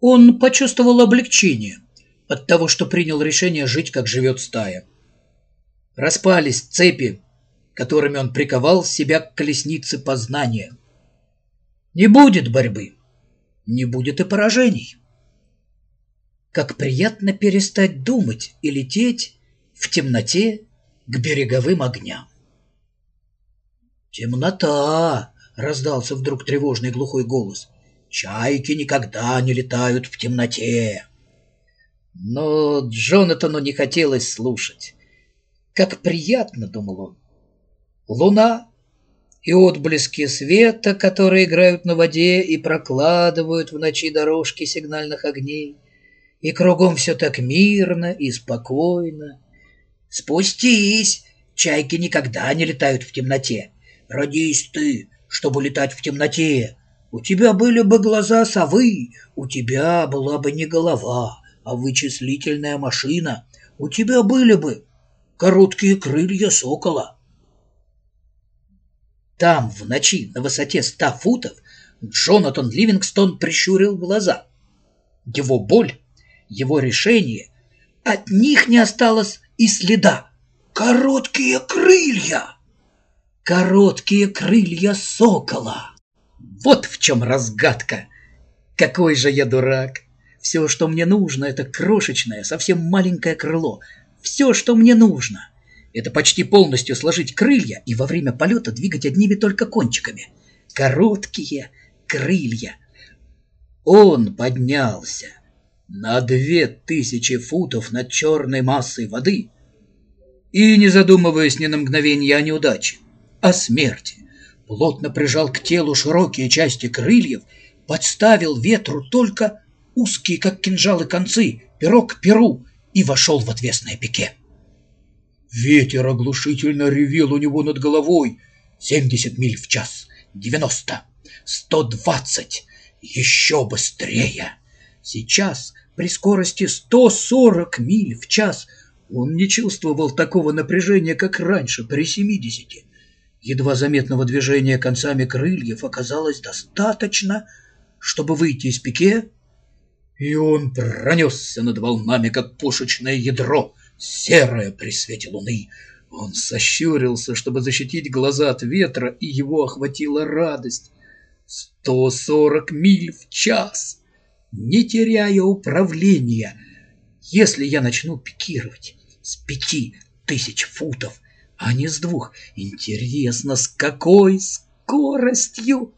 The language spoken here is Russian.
Он почувствовал облегчение от того, что принял решение жить, как живет стая. Распались цепи, которыми он приковал себя к колеснице познания. Не будет борьбы, не будет и поражений. Как приятно перестать думать и лететь в темноте к береговым огням. «Темнота!» — раздался вдруг тревожный глухой голос. «Чайки никогда не летают в темноте!» Но Джонатану не хотелось слушать. «Как приятно!» — думал он. «Луна и отблески света, которые играют на воде и прокладывают в ночи дорожки сигнальных огней, и кругом все так мирно и спокойно. Спустись! Чайки никогда не летают в темноте. Родись ты, чтобы летать в темноте. У тебя были бы глаза совы, у тебя была бы не голова, а вычислительная машина. У тебя были бы короткие крылья сокола. Там, в ночи, на высоте ста футов, Джонатан Ливингстон прищурил глаза. Его боль, его решение, от них не осталось и следа. Короткие крылья! Короткие крылья сокола! Вот в чем разгадка! Какой же я дурак! Все, что мне нужно, это крошечное, совсем маленькое крыло. Все, что мне нужно — это почти полностью сложить крылья и во время полета двигать одними только кончиками. Короткие крылья. Он поднялся на две тысячи футов над черной массой воды и, не задумываясь ни на мгновение о неудаче, о смерти, плотно прижал к телу широкие части крыльев, подставил ветру только узкие, как кинжалы, концы, перо к перу, и вошел в отвесное пике. Ветер оглушительно ревел у него над головой. Семьдесят миль в час, девяносто, сто двадцать, еще быстрее. Сейчас при скорости сто сорок миль в час он не чувствовал такого напряжения, как раньше, при семидесяти. Едва заметного движения концами крыльев оказалось достаточно, чтобы выйти из пике, и он пронесся над волнами, как пушечное ядро — серое при свете луны. Он сощурился, чтобы защитить глаза от ветра, и его охватила радость. Сто сорок миль в час, не теряя управления. Если я начну пикировать с пяти тысяч футов, а не с двух, интересно, с какой скоростью?